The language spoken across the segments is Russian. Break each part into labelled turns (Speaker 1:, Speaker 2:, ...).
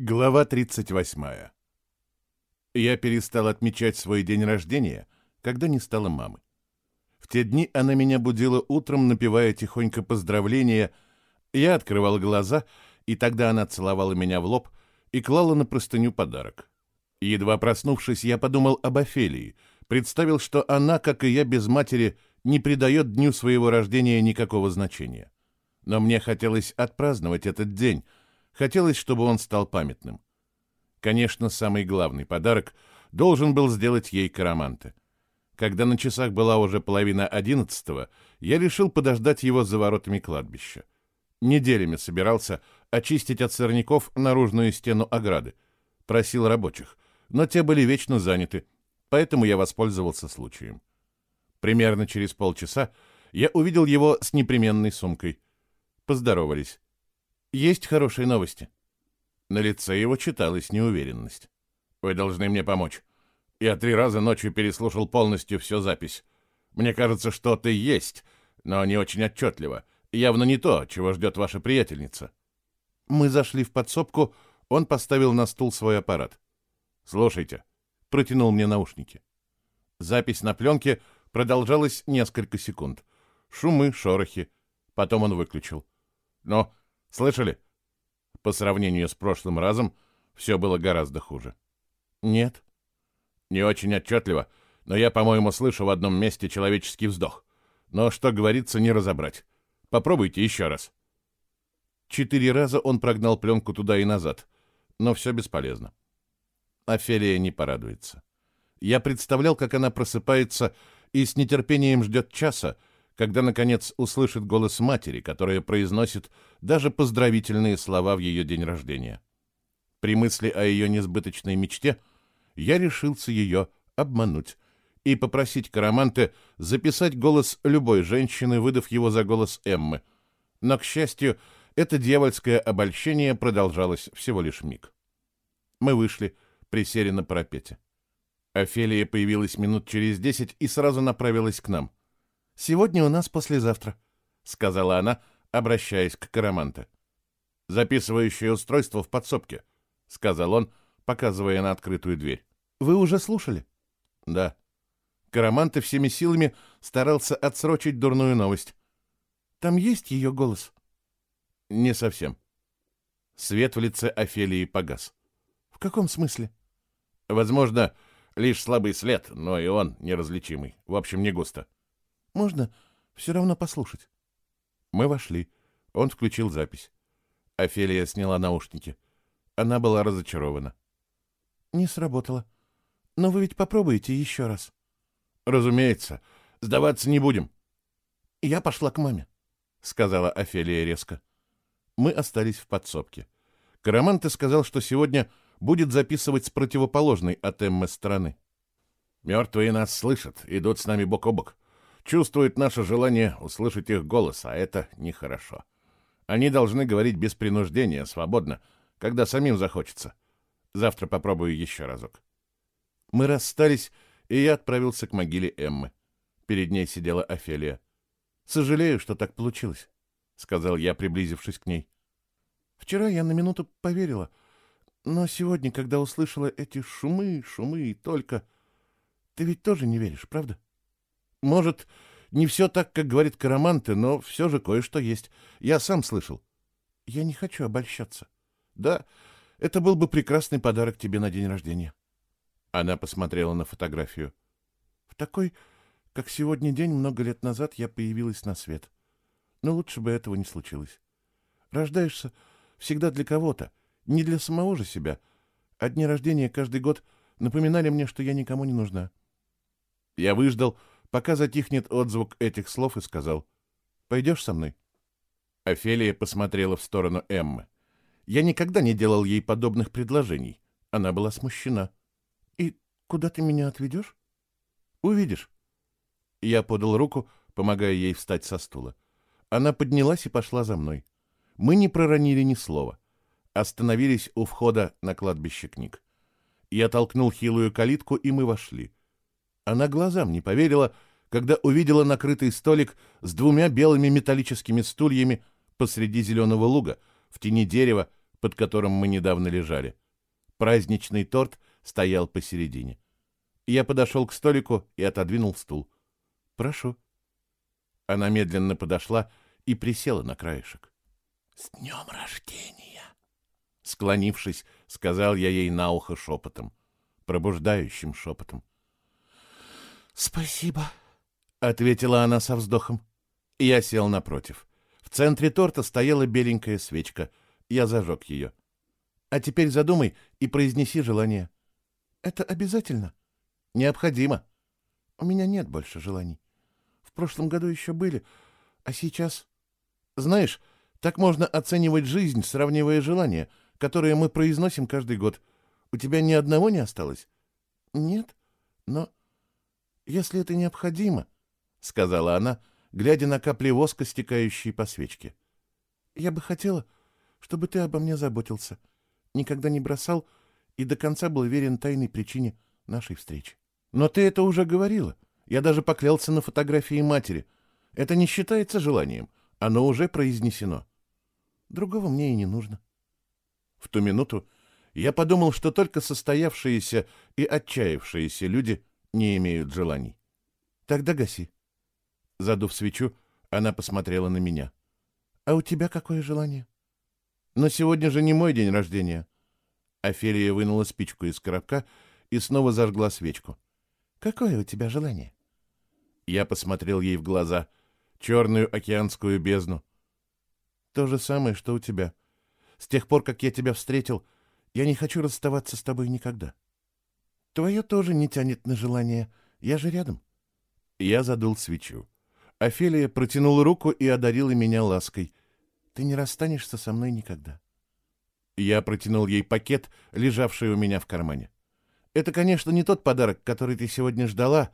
Speaker 1: Глава 38. Я перестал отмечать свой день рождения, когда не стало мамы. В те дни она меня будила утром, напевая тихонько поздравления. Я открывал глаза, и тогда она целовала меня в лоб и клала на простыню подарок. Едва проснувшись, я подумал об Офелии, представил, что она, как и я без матери, не придает дню своего рождения никакого значения. Но мне хотелось отпраздновать этот день — Хотелось, чтобы он стал памятным. Конечно, самый главный подарок должен был сделать ей Караманте. Когда на часах была уже половина одиннадцатого, я решил подождать его за воротами кладбища. Неделями собирался очистить от сорняков наружную стену ограды. Просил рабочих, но те были вечно заняты, поэтому я воспользовался случаем. Примерно через полчаса я увидел его с непременной сумкой. Поздоровались. Есть хорошие новости. На лице его читалась неуверенность. Вы должны мне помочь. Я три раза ночью переслушал полностью всю запись. Мне кажется, что-то есть, но не очень отчетливо. Явно не то, чего ждет ваша приятельница. Мы зашли в подсобку, он поставил на стул свой аппарат. «Слушайте», — протянул мне наушники. Запись на пленке продолжалась несколько секунд. Шумы, шорохи. Потом он выключил. «Но Слышали? По сравнению с прошлым разом все было гораздо хуже. Нет. Не очень отчетливо, но я, по-моему, слышу в одном месте человеческий вздох. Но что говорится, не разобрать. Попробуйте еще раз. Четыре раза он прогнал пленку туда и назад, но все бесполезно. Офелия не порадуется. Я представлял, как она просыпается и с нетерпением ждет часа, когда, наконец, услышит голос матери, которая произносит даже поздравительные слова в ее день рождения. При мысли о ее несбыточной мечте я решился ее обмануть и попросить Караманте записать голос любой женщины, выдав его за голос Эммы. Но, к счастью, это дьявольское обольщение продолжалось всего лишь миг. Мы вышли, присели на парапете. Офелия появилась минут через десять и сразу направилась к нам — «Сегодня у нас послезавтра», — сказала она, обращаясь к Караманте. «Записывающее устройство в подсобке», — сказал он, показывая на открытую дверь. «Вы уже слушали?» «Да». Караманте всеми силами старался отсрочить дурную новость. «Там есть ее голос?» «Не совсем». Свет в лице Офелии погас. «В каком смысле?» «Возможно, лишь слабый след, но и он неразличимый. В общем, не густо».
Speaker 2: Можно все равно послушать?»
Speaker 1: Мы вошли. Он включил запись. Офелия сняла наушники. Она была разочарована.
Speaker 2: «Не сработало. Но вы ведь попробуете еще раз».
Speaker 1: «Разумеется. Сдаваться не будем».
Speaker 2: «Я пошла к маме», — сказала Офелия резко.
Speaker 1: Мы остались в подсобке. Караманте сказал, что сегодня будет записывать с противоположной от Эммы стороны. «Мертвые нас слышат, идут с нами бок о бок чувствуют наше желание услышать их голос, а это нехорошо. Они должны говорить без принуждения, свободно, когда самим захочется. Завтра попробую еще разок. Мы расстались, и я отправился к могиле Эммы. Перед ней сидела Офелия. «Сожалею, что так получилось», — сказал я, приблизившись к ней. «Вчера я на минуту поверила, но сегодня, когда услышала эти шумы, шумы и только... Ты ведь тоже не веришь, правда?» Может, не все так, как говорит Караманте, но все же кое-что есть. Я сам слышал. Я не хочу обольщаться. Да, это был бы прекрасный подарок тебе на день рождения. Она посмотрела на фотографию. В такой, как сегодня день, много лет назад я появилась на свет. Но лучше бы этого не случилось. Рождаешься всегда для кого-то, не для самого же себя. А дни рождения каждый год напоминали мне, что я никому не нужна. Я выждал, пока затихнет отзвук этих слов, и сказал, «Пойдешь со мной?» Офелия посмотрела в сторону Эммы. Я никогда не делал ей подобных предложений. Она была смущена. «И куда ты меня отведешь?» «Увидишь». Я подал руку, помогая ей встать со стула. Она поднялась и пошла за мной. Мы не проронили ни слова. Остановились у входа на кладбище книг. Я толкнул хилую калитку, и мы вошли. Она глазам не поверила, когда увидела накрытый столик с двумя белыми металлическими стульями посреди зеленого луга, в тени дерева, под которым мы недавно лежали. Праздничный торт стоял посередине. Я подошел к столику и отодвинул стул. «Прошу». Она медленно подошла и присела на краешек.
Speaker 2: «С днем рождения!»
Speaker 1: Склонившись, сказал я ей на ухо шепотом, пробуждающим шепотом.
Speaker 2: «Спасибо», —
Speaker 1: ответила она со вздохом. Я сел напротив. В центре торта стояла беленькая свечка. Я зажег ее. «А теперь задумай и произнеси желание».
Speaker 2: «Это обязательно?»
Speaker 1: «Необходимо».
Speaker 2: «У меня нет больше желаний. В прошлом году еще были, а сейчас...»
Speaker 1: «Знаешь, так можно оценивать жизнь, сравнивая желания, которые мы произносим каждый год. У тебя ни одного не осталось?»
Speaker 2: «Нет, но если это необходимо...»
Speaker 1: — сказала она, глядя на капли воска, стекающие по свечке.
Speaker 2: «Я бы хотела, чтобы ты обо мне заботился, никогда не бросал и до конца был верен тайной причине нашей встречи».
Speaker 1: «Но ты это уже говорила. Я даже поклялся на фотографии матери. Это не считается желанием. Оно уже произнесено».
Speaker 2: «Другого мне и не нужно».
Speaker 1: В ту минуту я подумал, что только состоявшиеся и отчаявшиеся люди не имеют желаний.
Speaker 2: «Тогда гаси».
Speaker 1: Задув свечу, она посмотрела на меня.
Speaker 2: «А у тебя какое желание?»
Speaker 1: «Но сегодня же не мой день рождения». Офелия вынула спичку из коробка и снова зажгла свечку.
Speaker 2: «Какое у тебя желание?»
Speaker 1: Я посмотрел ей в глаза, черную океанскую бездну.
Speaker 2: «То же самое, что у тебя. С тех пор, как я тебя встретил, я не хочу расставаться с тобой никогда. Твое тоже не тянет на желание. Я же рядом».
Speaker 1: Я задул свечу. Офелия протянула руку и одарила меня лаской.
Speaker 2: «Ты не расстанешься со мной никогда».
Speaker 1: Я протянул ей пакет, лежавший у меня в кармане. «Это, конечно, не тот подарок, который ты сегодня ждала».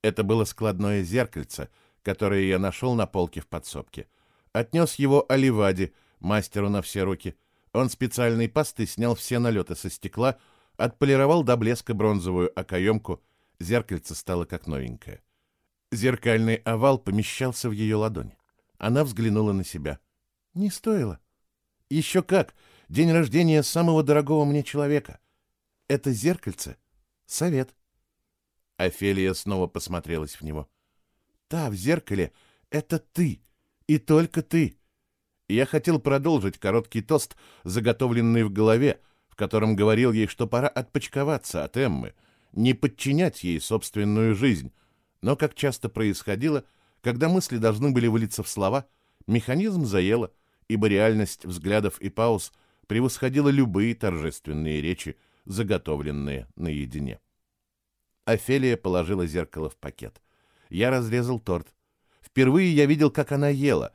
Speaker 1: Это было складное зеркальце, которое я нашел на полке в подсобке. Отнес его Оливаде, мастеру на все руки. Он специальной пастой снял все налеты со стекла, отполировал до блеска бронзовую окоемку, зеркальце стало как новенькое. Зеркальный овал помещался в ее ладони. Она взглянула на себя.
Speaker 2: «Не стоило».
Speaker 1: «Еще как! День рождения самого дорогого мне человека. Это зеркальце — совет». Офелия снова посмотрелась в него. «Та в зеркале — это ты, и только ты». Я хотел продолжить короткий тост, заготовленный в голове, в котором говорил ей, что пора отпочковаться от Эммы, не подчинять ей собственную жизнь, но, как часто происходило, когда мысли должны были вылиться в слова, механизм заело, ибо реальность взглядов и пауз превосходила любые торжественные речи, заготовленные наедине. Офелия положила зеркало в пакет. Я разрезал торт. Впервые я видел, как она ела,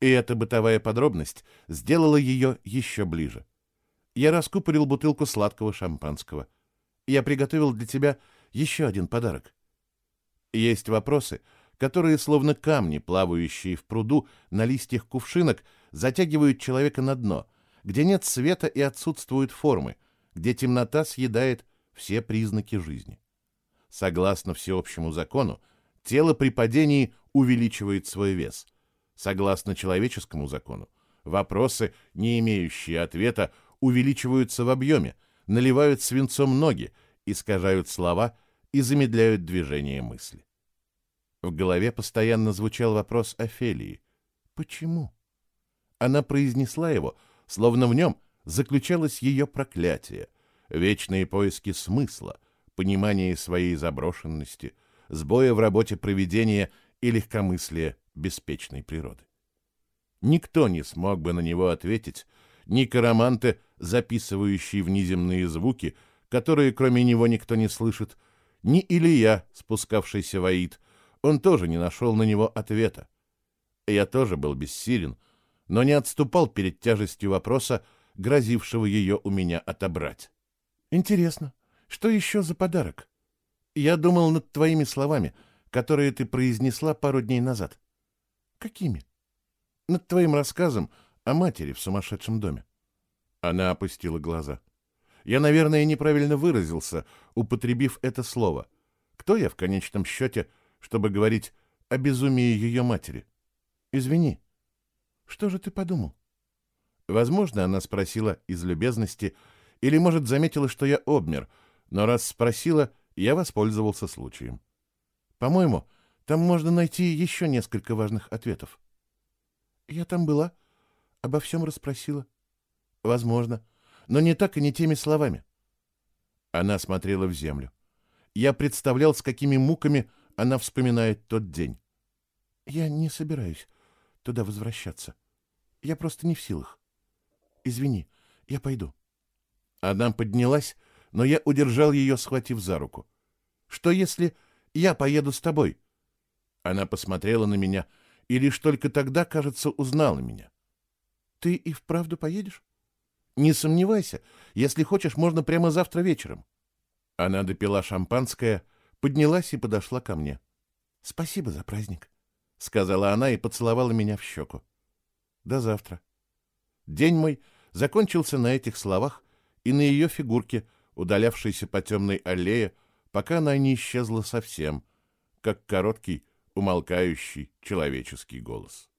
Speaker 1: и эта бытовая подробность сделала ее еще ближе. Я раскупорил бутылку сладкого шампанского. Я приготовил для тебя еще один подарок. Есть вопросы, которые, словно камни, плавающие в пруду на листьях кувшинок, затягивают человека на дно, где нет света и отсутствуют формы, где темнота съедает все признаки жизни. Согласно всеобщему закону, тело при падении увеличивает свой вес. Согласно человеческому закону, вопросы, не имеющие ответа, увеличиваются в объеме, наливают свинцом ноги, искажают слова и замедляют движение мысли. В голове постоянно звучал вопрос Офелии. «Почему?» Она произнесла его, словно в нем заключалось ее проклятие, вечные поиски смысла, понимание своей заброшенности, сбоя в работе проведения и легкомыслия беспечной природы. Никто не смог бы на него ответить, ни караманты, записывающие внеземные звуки, которые кроме него никто не слышит, ни Илья, спускавшийся в Аид, он тоже не нашел на него ответа. Я тоже был бессилен, но не отступал перед тяжестью вопроса, грозившего ее у меня отобрать.
Speaker 2: «Интересно, что еще за подарок?»
Speaker 1: «Я думал над твоими словами, которые ты произнесла пару дней назад».
Speaker 2: «Какими?»
Speaker 1: «Над твоим рассказом о матери в сумасшедшем доме». Она опустила глаза. Я, наверное, неправильно выразился, употребив это слово. Кто я в конечном счете, чтобы говорить о безумии ее матери? Извини.
Speaker 2: Что же ты подумал?
Speaker 1: Возможно, она спросила из любезности, или, может, заметила, что я обмер, но раз спросила, я воспользовался случаем.
Speaker 2: По-моему, там можно найти еще несколько важных ответов. Я там была, обо всем расспросила. Возможно, но не так и не теми словами.
Speaker 1: Она смотрела в землю. Я представлял, с какими муками она вспоминает тот день.
Speaker 2: Я не собираюсь туда возвращаться. Я просто не в силах. Извини, я пойду.
Speaker 1: Она поднялась, но я удержал ее, схватив за руку. Что если я поеду с тобой? Она посмотрела на меня и лишь только тогда, кажется, узнала меня.
Speaker 2: Ты и вправду поедешь?
Speaker 1: Не сомневайся, если хочешь, можно прямо завтра вечером. Она допила шампанское, поднялась и подошла ко мне.
Speaker 2: Спасибо за праздник,
Speaker 1: сказала она и поцеловала меня в щеку. До завтра. День мой закончился на этих словах и на ее фигурке, удалявшейся по темной аллее, пока она не исчезла совсем, как короткий, умолкающий человеческий голос.